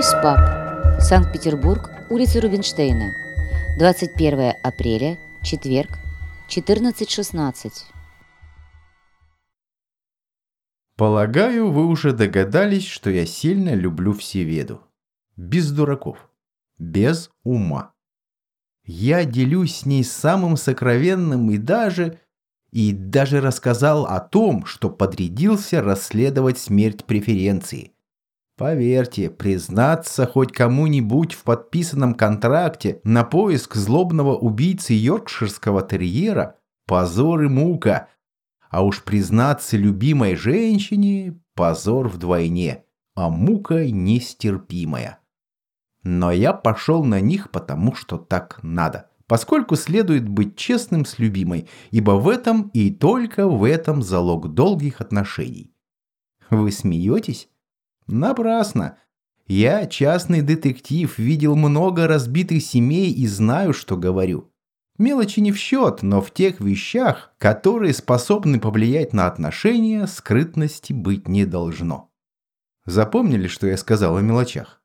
Морис Паб, Санкт-Петербург, улица Рубинштейна. 21 апреля, четверг, 14.16. Полагаю, вы уже догадались, что я сильно люблю всеведу. Без дураков. Без ума. Я делюсь с ней самым сокровенным и даже... И даже рассказал о том, что подрядился расследовать смерть преференции. Поверьте, признаться хоть кому-нибудь в подписанном контракте на поиск злобного убийцы йоркширского терьера – позор и мука. А уж признаться любимой женщине – позор вдвойне, а мука нестерпимая. Но я пошел на них, потому что так надо. Поскольку следует быть честным с любимой, ибо в этом и только в этом залог долгих отношений. Вы смеетесь? Напрасно. Я, частный детектив, видел много разбитых семей и знаю, что говорю. Мелочи не в счет, но в тех вещах, которые способны повлиять на отношения, скрытности быть не должно. Запомнили, что я сказал о мелочах?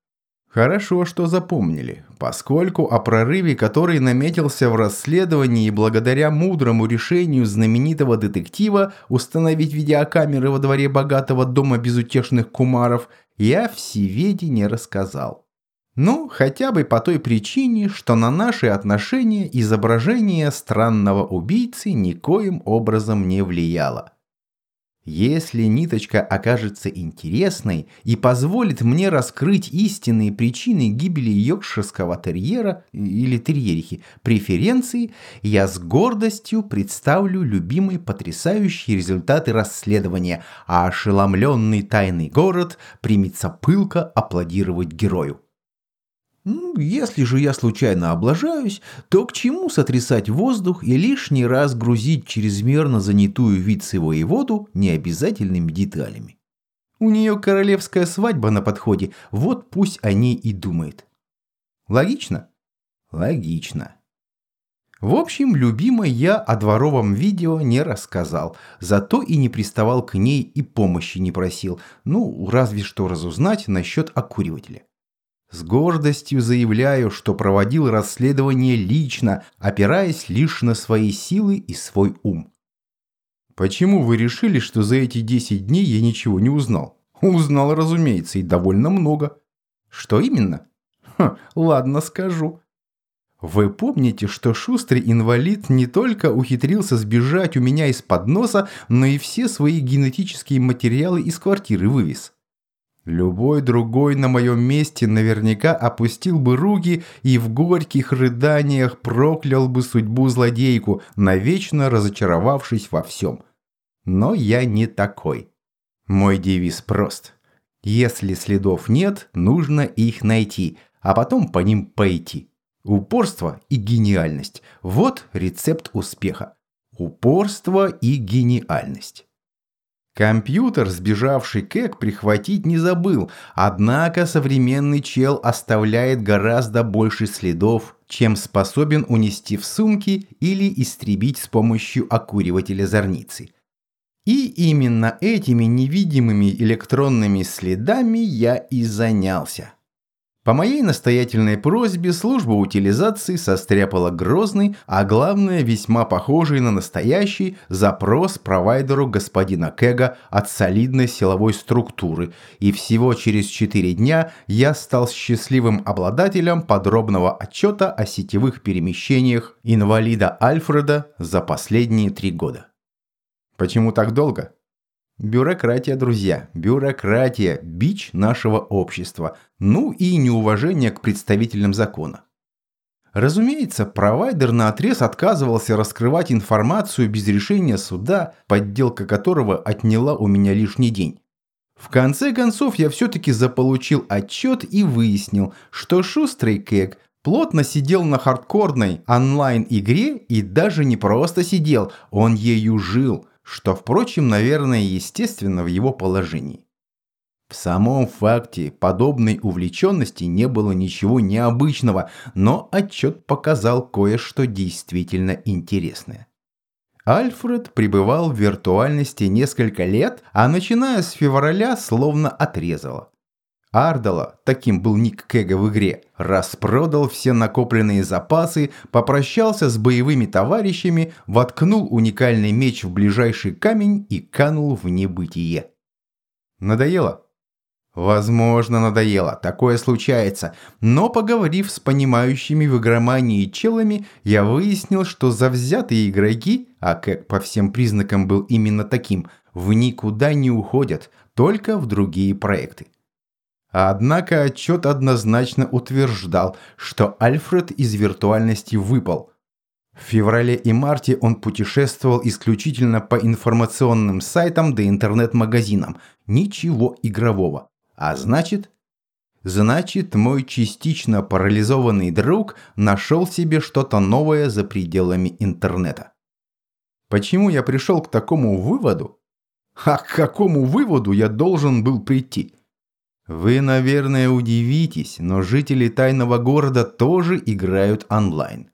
Хорошо, что запомнили, поскольку о прорыве, который наметился в расследовании благодаря мудрому решению знаменитого детектива установить видеокамеры во дворе богатого дома безутешных кумаров, я в Севеде не рассказал. Ну, хотя бы по той причине, что на наши отношения изображение странного убийцы никоим образом не влияло. Если ниточка окажется интересной и позволит мне раскрыть истинные причины гибели йоркширского терьера или терьерихи преференции, я с гордостью представлю любимые потрясающие результаты расследования, а ошеломленный тайный город примется пылко аплодировать герою. Ну, если же я случайно облажаюсь, то к чему сотрясать воздух и лишний раз грузить чрезмерно занятую вице-воеводу необязательными деталями? У нее королевская свадьба на подходе, вот пусть о ней и думает. Логично? Логично. В общем, любимой я о дворовом видео не рассказал, зато и не приставал к ней и помощи не просил, ну, разве что разузнать насчет окуривателя. С гордостью заявляю, что проводил расследование лично, опираясь лишь на свои силы и свой ум. Почему вы решили, что за эти 10 дней я ничего не узнал? Узнал, разумеется, и довольно много. Что именно? Ха, ладно, скажу. Вы помните, что шустрый инвалид не только ухитрился сбежать у меня из-под носа, но и все свои генетические материалы из квартиры вывез? Любой другой на моем месте наверняка опустил бы руки и в горьких рыданиях проклял бы судьбу злодейку, навечно разочаровавшись во всем. Но я не такой. Мой девиз прост. Если следов нет, нужно их найти, а потом по ним пойти. Упорство и гениальность – вот рецепт успеха. Упорство и гениальность. Компьютер, сбежавший Кэк, прихватить не забыл, однако современный чел оставляет гораздо больше следов, чем способен унести в сумке или истребить с помощью окуривателя зорницы. И именно этими невидимыми электронными следами я и занялся. По моей настоятельной просьбе служба утилизации состряпала грозный, а главное весьма похожий на настоящий запрос провайдеру господина Кэга от солидной силовой структуры, и всего через 4 дня я стал счастливым обладателем подробного отчета о сетевых перемещениях инвалида Альфреда за последние три года. Почему так долго? Бюрократия, друзья, бюрократия – бич нашего общества, ну и неуважение к представителям закона. Разумеется, провайдер на отрез отказывался раскрывать информацию без решения суда, подделка которого отняла у меня лишний день. В конце концов, я все-таки заполучил отчет и выяснил, что шустрый Кэг плотно сидел на хардкорной онлайн-игре и даже не просто сидел, он ею жил – что, впрочем, наверное, естественно в его положении. В самом факте подобной увлеченности не было ничего необычного, но отчет показал кое-что действительно интересное. Альфред пребывал в виртуальности несколько лет, а начиная с февраля словно отрезало. Ардала, таким был ник Кэга в игре, распродал все накопленные запасы, попрощался с боевыми товарищами, воткнул уникальный меч в ближайший камень и канул в небытие. Надоело? Возможно, надоело, такое случается, но поговорив с понимающими в игромании челами, я выяснил, что завзятые игроки, а как по всем признакам был именно таким, в никуда не уходят, только в другие проекты. Однако отчет однозначно утверждал, что Альфред из виртуальности выпал. В феврале и марте он путешествовал исключительно по информационным сайтам да интернет-магазинам. Ничего игрового. А значит... Значит, мой частично парализованный друг нашел себе что-то новое за пределами интернета. Почему я пришел к такому выводу? А к какому выводу я должен был прийти? Вы, наверное, удивитесь, но жители тайного города тоже играют онлайн.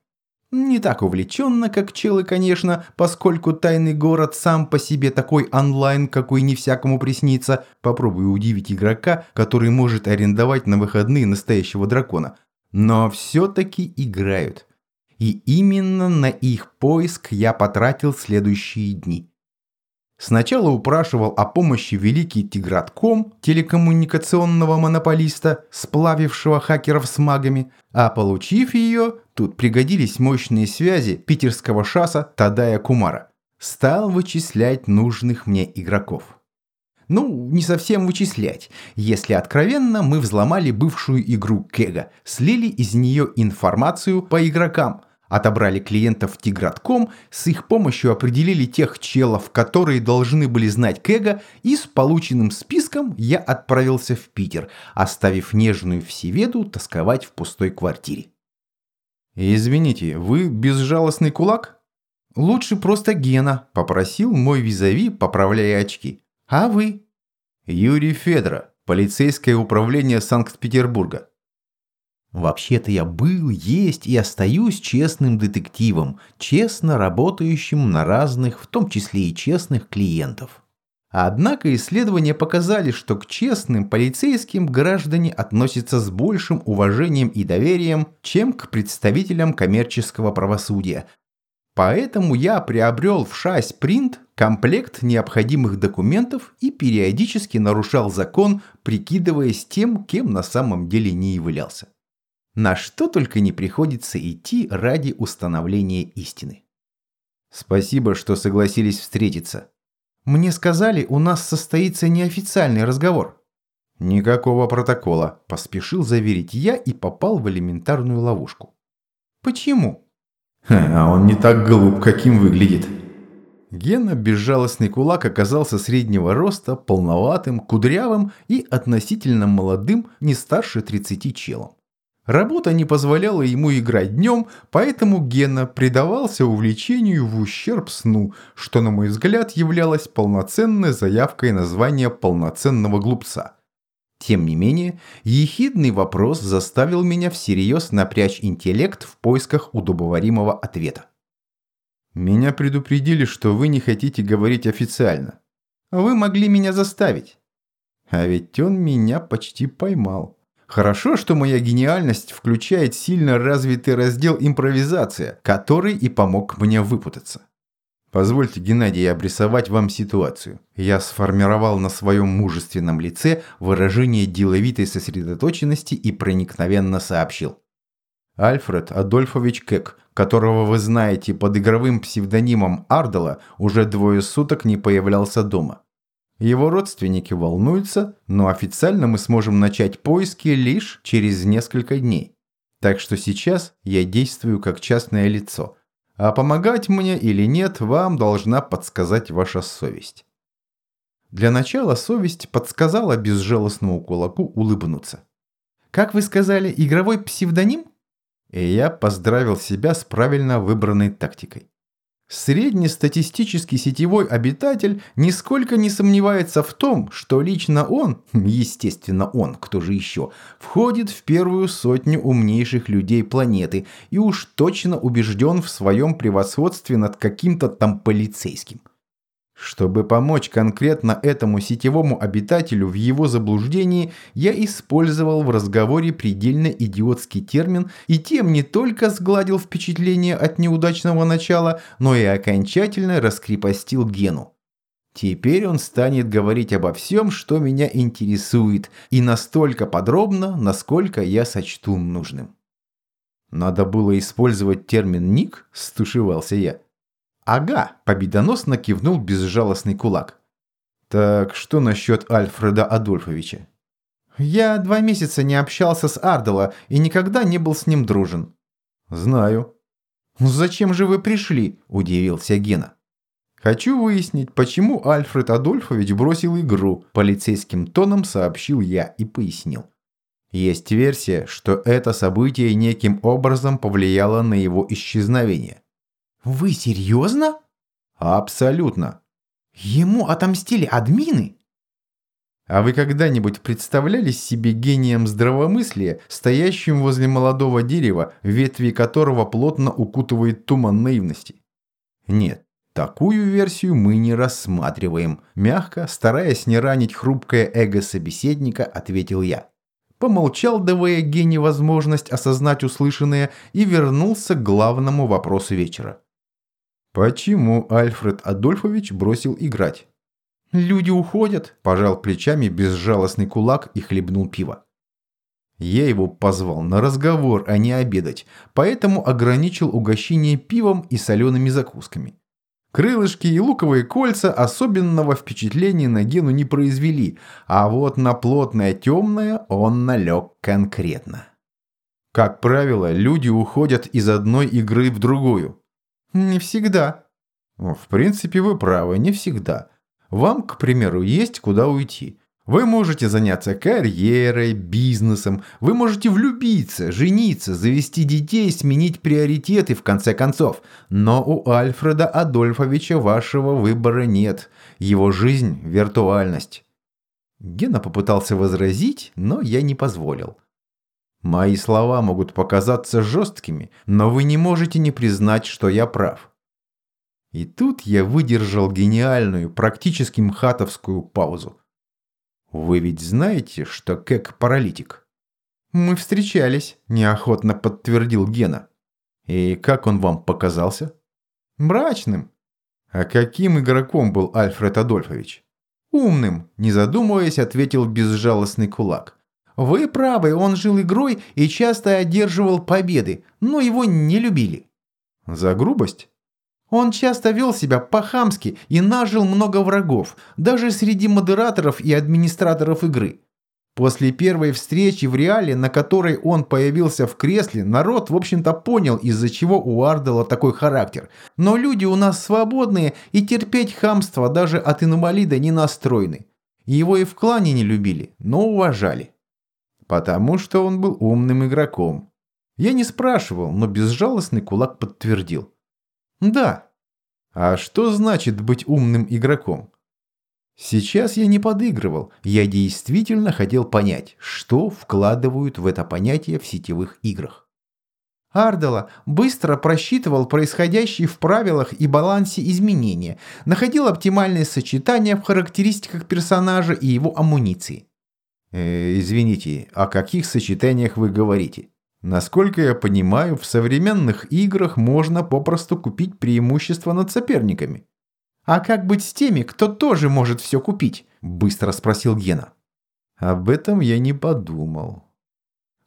Не так увлеченно, как челы, конечно, поскольку тайный город сам по себе такой онлайн, какой не всякому приснится. Попробую удивить игрока, который может арендовать на выходные настоящего дракона. Но все-таки играют. И именно на их поиск я потратил следующие дни. Сначала упрашивал о помощи великий Тигратком, телекоммуникационного монополиста, сплавившего хакеров с магами, а получив ее, тут пригодились мощные связи питерского шаса Тадая Кумара, стал вычислять нужных мне игроков. Ну, не совсем вычислять. Если откровенно, мы взломали бывшую игру Кега, слили из нее информацию по игрокам – Отобрали клиентов Тигратком, с их помощью определили тех челов, которые должны были знать Кэга, и с полученным списком я отправился в Питер, оставив нежную Всеведу тосковать в пустой квартире. «Извините, вы безжалостный кулак?» «Лучше просто Гена», – попросил мой визави, поправляя очки. «А вы?» «Юрий Федора, полицейское управление Санкт-Петербурга». Вообще-то я был, есть и остаюсь честным детективом, честно работающим на разных, в том числе и честных клиентов. Однако исследования показали, что к честным полицейским граждане относятся с большим уважением и доверием, чем к представителям коммерческого правосудия. Поэтому я приобрел в ШАСь принт комплект необходимых документов и периодически нарушал закон, прикидываясь тем, кем на самом деле не являлся. На что только не приходится идти ради установления истины. Спасибо, что согласились встретиться. Мне сказали, у нас состоится неофициальный разговор. Никакого протокола, поспешил заверить я и попал в элементарную ловушку. Почему? А он не так глуп, каким выглядит. Гена, безжалостный кулак, оказался среднего роста, полноватым, кудрявым и относительно молодым, не старше 30 челом. Работа не позволяла ему играть днем, поэтому Гена предавался увлечению в ущерб сну, что, на мой взгляд, являлось полноценной заявкой на звание полноценного глупца. Тем не менее, ехидный вопрос заставил меня всерьез напрячь интеллект в поисках удобоваримого ответа. «Меня предупредили, что вы не хотите говорить официально. Вы могли меня заставить». А ведь он меня почти поймал. Хорошо, что моя гениальность включает сильно развитый раздел импровизация, который и помог мне выпутаться. Позвольте, Геннадий, обрисовать вам ситуацию. Я сформировал на своем мужественном лице выражение деловитой сосредоточенности и проникновенно сообщил. Альфред Адольфович Кек, которого вы знаете под игровым псевдонимом Ардала, уже двое суток не появлялся дома. Его родственники волнуются, но официально мы сможем начать поиски лишь через несколько дней. Так что сейчас я действую как частное лицо. А помогать мне или нет, вам должна подсказать ваша совесть. Для начала совесть подсказала безжалостному кулаку улыбнуться. «Как вы сказали, игровой псевдоним?» И я поздравил себя с правильно выбранной тактикой. Среднестатистический сетевой обитатель нисколько не сомневается в том, что лично он, естественно он, кто же еще, входит в первую сотню умнейших людей планеты и уж точно убежден в своем превосходстве над каким-то там полицейским. Чтобы помочь конкретно этому сетевому обитателю в его заблуждении, я использовал в разговоре предельно идиотский термин и тем не только сгладил впечатление от неудачного начала, но и окончательно раскрепостил Гену. Теперь он станет говорить обо всем, что меня интересует, и настолько подробно, насколько я сочту нужным. Надо было использовать термин «ник», стушевался я. «Ага», – победоносно кивнул безжалостный кулак. «Так что насчет Альфреда Адольфовича?» «Я два месяца не общался с Ардела и никогда не был с ним дружен». «Знаю». «Зачем же вы пришли?» – удивился Гена. «Хочу выяснить, почему Альфред Адольфович бросил игру», – полицейским тоном сообщил я и пояснил. Есть версия, что это событие неким образом повлияло на его исчезновение. Вы серьезно? Абсолютно. Ему отомстили админы? А вы когда-нибудь представляли себе гением здравомыслия, стоящим возле молодого дерева, ветви которого плотно укутывает туман наивности? Нет, такую версию мы не рассматриваем. Мягко, стараясь не ранить хрупкое эго собеседника, ответил я. Помолчал, давая Гене возможность осознать услышанное, и вернулся к главному вопросу вечера. Почему Альфред Адольфович бросил играть? «Люди уходят», – пожал плечами безжалостный кулак и хлебнул пиво. Я его позвал на разговор, а не обедать, поэтому ограничил угощение пивом и солеными закусками. Крылышки и луковые кольца особенного впечатления на Гену не произвели, а вот на плотное темное он налег конкретно. Как правило, люди уходят из одной игры в другую. Не всегда. В принципе, вы правы, не всегда. Вам, к примеру, есть куда уйти. Вы можете заняться карьерой, бизнесом, вы можете влюбиться, жениться, завести детей, сменить приоритеты в конце концов. Но у Альфреда Адольфовича вашего выбора нет. Его жизнь – виртуальность. Гена попытался возразить, но я не позволил. Мои слова могут показаться жесткими, но вы не можете не признать, что я прав. И тут я выдержал гениальную, практически мхатовскую паузу. Вы ведь знаете, что Кэк паралитик? Мы встречались, неохотно подтвердил Гена. И как он вам показался? Мрачным. А каким игроком был Альфред Адольфович? Умным, не задумываясь, ответил безжалостный кулак. Вы правы, он жил игрой и часто одерживал победы, но его не любили. За грубость? Он часто вел себя по-хамски и нажил много врагов, даже среди модераторов и администраторов игры. После первой встречи в реале, на которой он появился в кресле, народ, в общем-то, понял, из-за чего у Ардела такой характер. Но люди у нас свободные и терпеть хамство даже от инвалида не настроены. Его и в клане не любили, но уважали. Потому что он был умным игроком. Я не спрашивал, но безжалостный кулак подтвердил. Да. А что значит быть умным игроком? Сейчас я не подыгрывал, я действительно хотел понять, что вкладывают в это понятие в сетевых играх. Ардела быстро просчитывал происходящие в правилах и балансе изменения, находил оптимальные сочетания в характеристиках персонажа и его амуниции. Э, извините, о каких сочетаниях вы говорите? Насколько я понимаю, в современных играх можно попросту купить преимущество над соперниками. «А как быть с теми, кто тоже может все купить?» – быстро спросил Гена. Об этом я не подумал.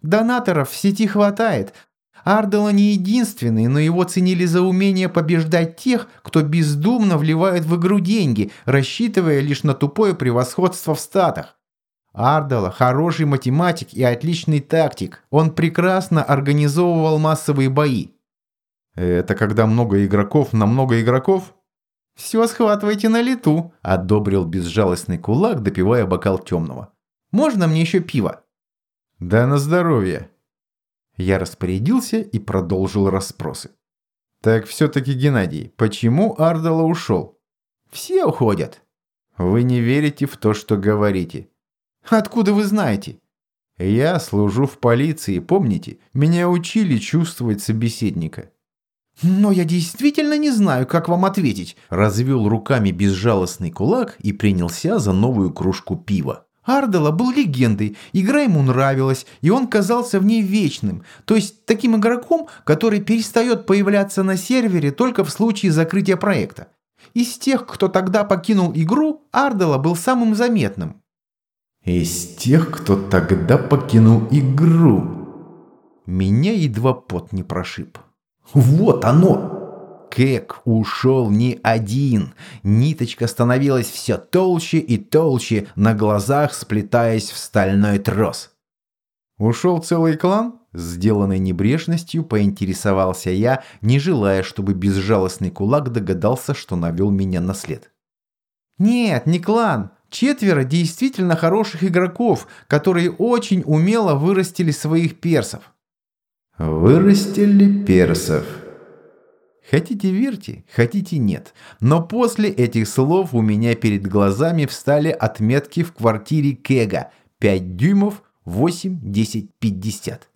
Донаторов в сети хватает. Ардела не единственный, но его ценили за умение побеждать тех, кто бездумно вливает в игру деньги, рассчитывая лишь на тупое превосходство в статах. Ардала хороший математик и отличный тактик. Он прекрасно организовывал массовые бои. Это когда много игроков на много игроков? Все схватывайте на лету, одобрил безжалостный кулак, допивая бокал темного. Можно мне еще пиво? Да на здоровье. Я распорядился и продолжил расспросы. Так все-таки, Геннадий, почему Ардала ушел? Все уходят. Вы не верите в то, что говорите. Откуда вы знаете? Я служу в полиции, помните? Меня учили чувствовать собеседника. «Но я действительно не знаю, как вам ответить», – развел руками безжалостный кулак и принялся за новую кружку пива. Ардела был легендой, игра ему нравилась, и он казался в ней вечным, то есть таким игроком, который перестает появляться на сервере только в случае закрытия проекта. Из тех, кто тогда покинул игру, Ардела был самым заметным. Из тех, кто тогда покинул игру. Меня едва пот не прошиб. Вот оно! Кэк ушел не один. Ниточка становилась все толще и толще, на глазах сплетаясь в стальной трос. Ушел целый клан? Сделанной небрежностью поинтересовался я, не желая, чтобы безжалостный кулак догадался, что навел меня на след. «Нет, не клан. Четверо действительно хороших игроков, которые очень умело вырастили своих персов». «Вырастили персов», Хотите верьте, хотите нет. Но после этих слов у меня перед глазами встали отметки в квартире Кега. 5 дюймов, 8, 10, 50.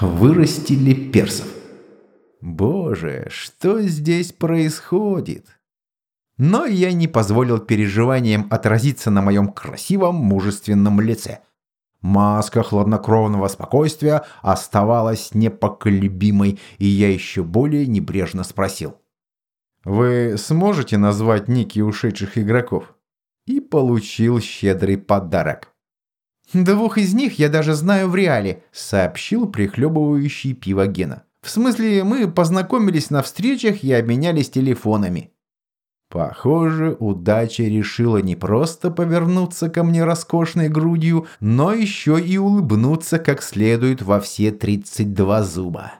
Вырастили персов. Боже, что здесь происходит? Но я не позволил переживаниям отразиться на моем красивом, мужественном лице. Маска хладнокровного спокойствия оставалась непоколебимой, и я еще более небрежно спросил. «Вы сможете назвать ники ушедших игроков?» И получил щедрый подарок. «Двух из них я даже знаю в реале», — сообщил прихлебывающий пиво Гена. «В смысле, мы познакомились на встречах и обменялись телефонами». Похоже, удача решила не просто повернуться ко мне роскошной грудью, но еще и улыбнуться как следует во все 32 зуба.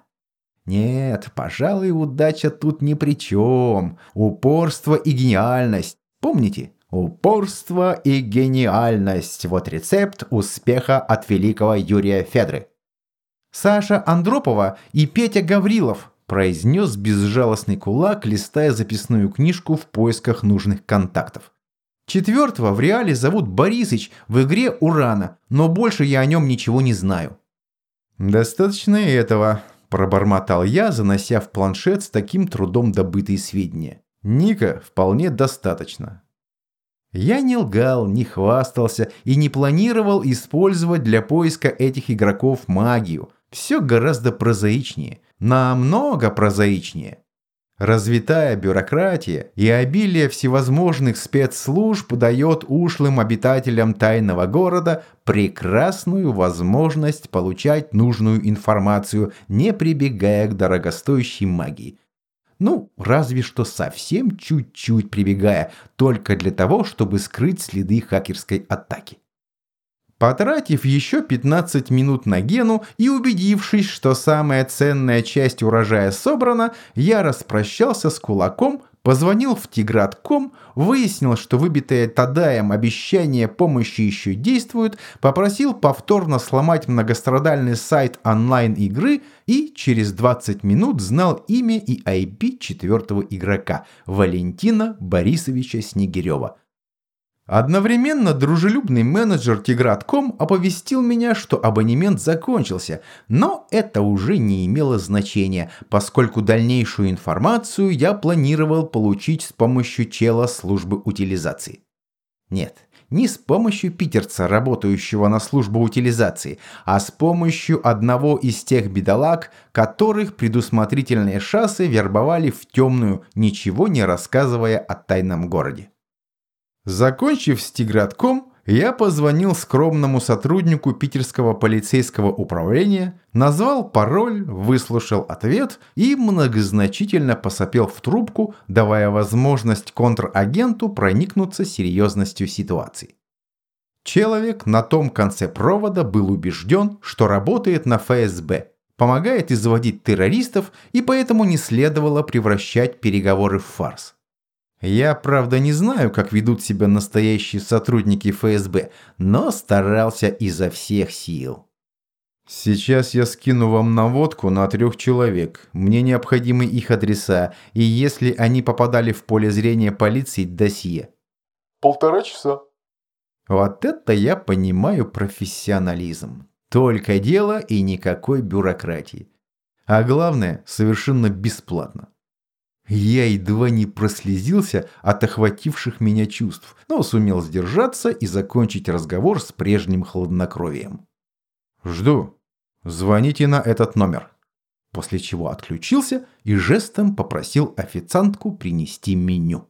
Нет, пожалуй, удача тут ни при чем. Упорство и гениальность. Помните? Упорство и гениальность. Вот рецепт успеха от великого Юрия Федры. Саша Андропова и Петя Гаврилов произнес безжалостный кулак, листая записную книжку в поисках нужных контактов. Четвертого в реале зовут Борисыч, в игре Урана, но больше я о нем ничего не знаю. «Достаточно и этого», – пробормотал я, занося в планшет с таким трудом добытые сведения. «Ника вполне достаточно». Я не лгал, не хвастался и не планировал использовать для поиска этих игроков магию. Все гораздо прозаичнее намного прозаичнее. Развитая бюрократия и обилие всевозможных спецслужб дает ушлым обитателям тайного города прекрасную возможность получать нужную информацию, не прибегая к дорогостоящей магии. Ну, разве что совсем чуть-чуть прибегая, только для того, чтобы скрыть следы хакерской атаки. Потратив еще 15 минут на Гену и убедившись, что самая ценная часть урожая собрана, я распрощался с кулаком, позвонил в Тигратком, выяснил, что выбитое Тадаем обещание помощи еще действует, попросил повторно сломать многострадальный сайт онлайн-игры и через 20 минут знал имя и IP четвертого игрока – Валентина Борисовича Снегирева – Одновременно дружелюбный менеджер Тигратком оповестил меня, что абонемент закончился, но это уже не имело значения, поскольку дальнейшую информацию я планировал получить с помощью чела службы утилизации. Нет, не с помощью питерца, работающего на службу утилизации, а с помощью одного из тех бедолаг, которых предусмотрительные шассы вербовали в темную, ничего не рассказывая о тайном городе. Закончив с Тигратком, я позвонил скромному сотруднику питерского полицейского управления, назвал пароль, выслушал ответ и многозначительно посопел в трубку, давая возможность контрагенту проникнуться серьезностью ситуации. Человек на том конце провода был убежден, что работает на ФСБ, помогает изводить террористов и поэтому не следовало превращать переговоры в фарс. Я, правда, не знаю, как ведут себя настоящие сотрудники ФСБ, но старался изо всех сил. Сейчас я скину вам наводку на трех человек. Мне необходимы их адреса, и если они попадали в поле зрения полиции, досье. Полтора часа. Вот это я понимаю профессионализм. Только дело и никакой бюрократии. А главное, совершенно бесплатно. Я едва не прослезился от охвативших меня чувств, но сумел сдержаться и закончить разговор с прежним хладнокровием. «Жду. Звоните на этот номер». После чего отключился и жестом попросил официантку принести меню.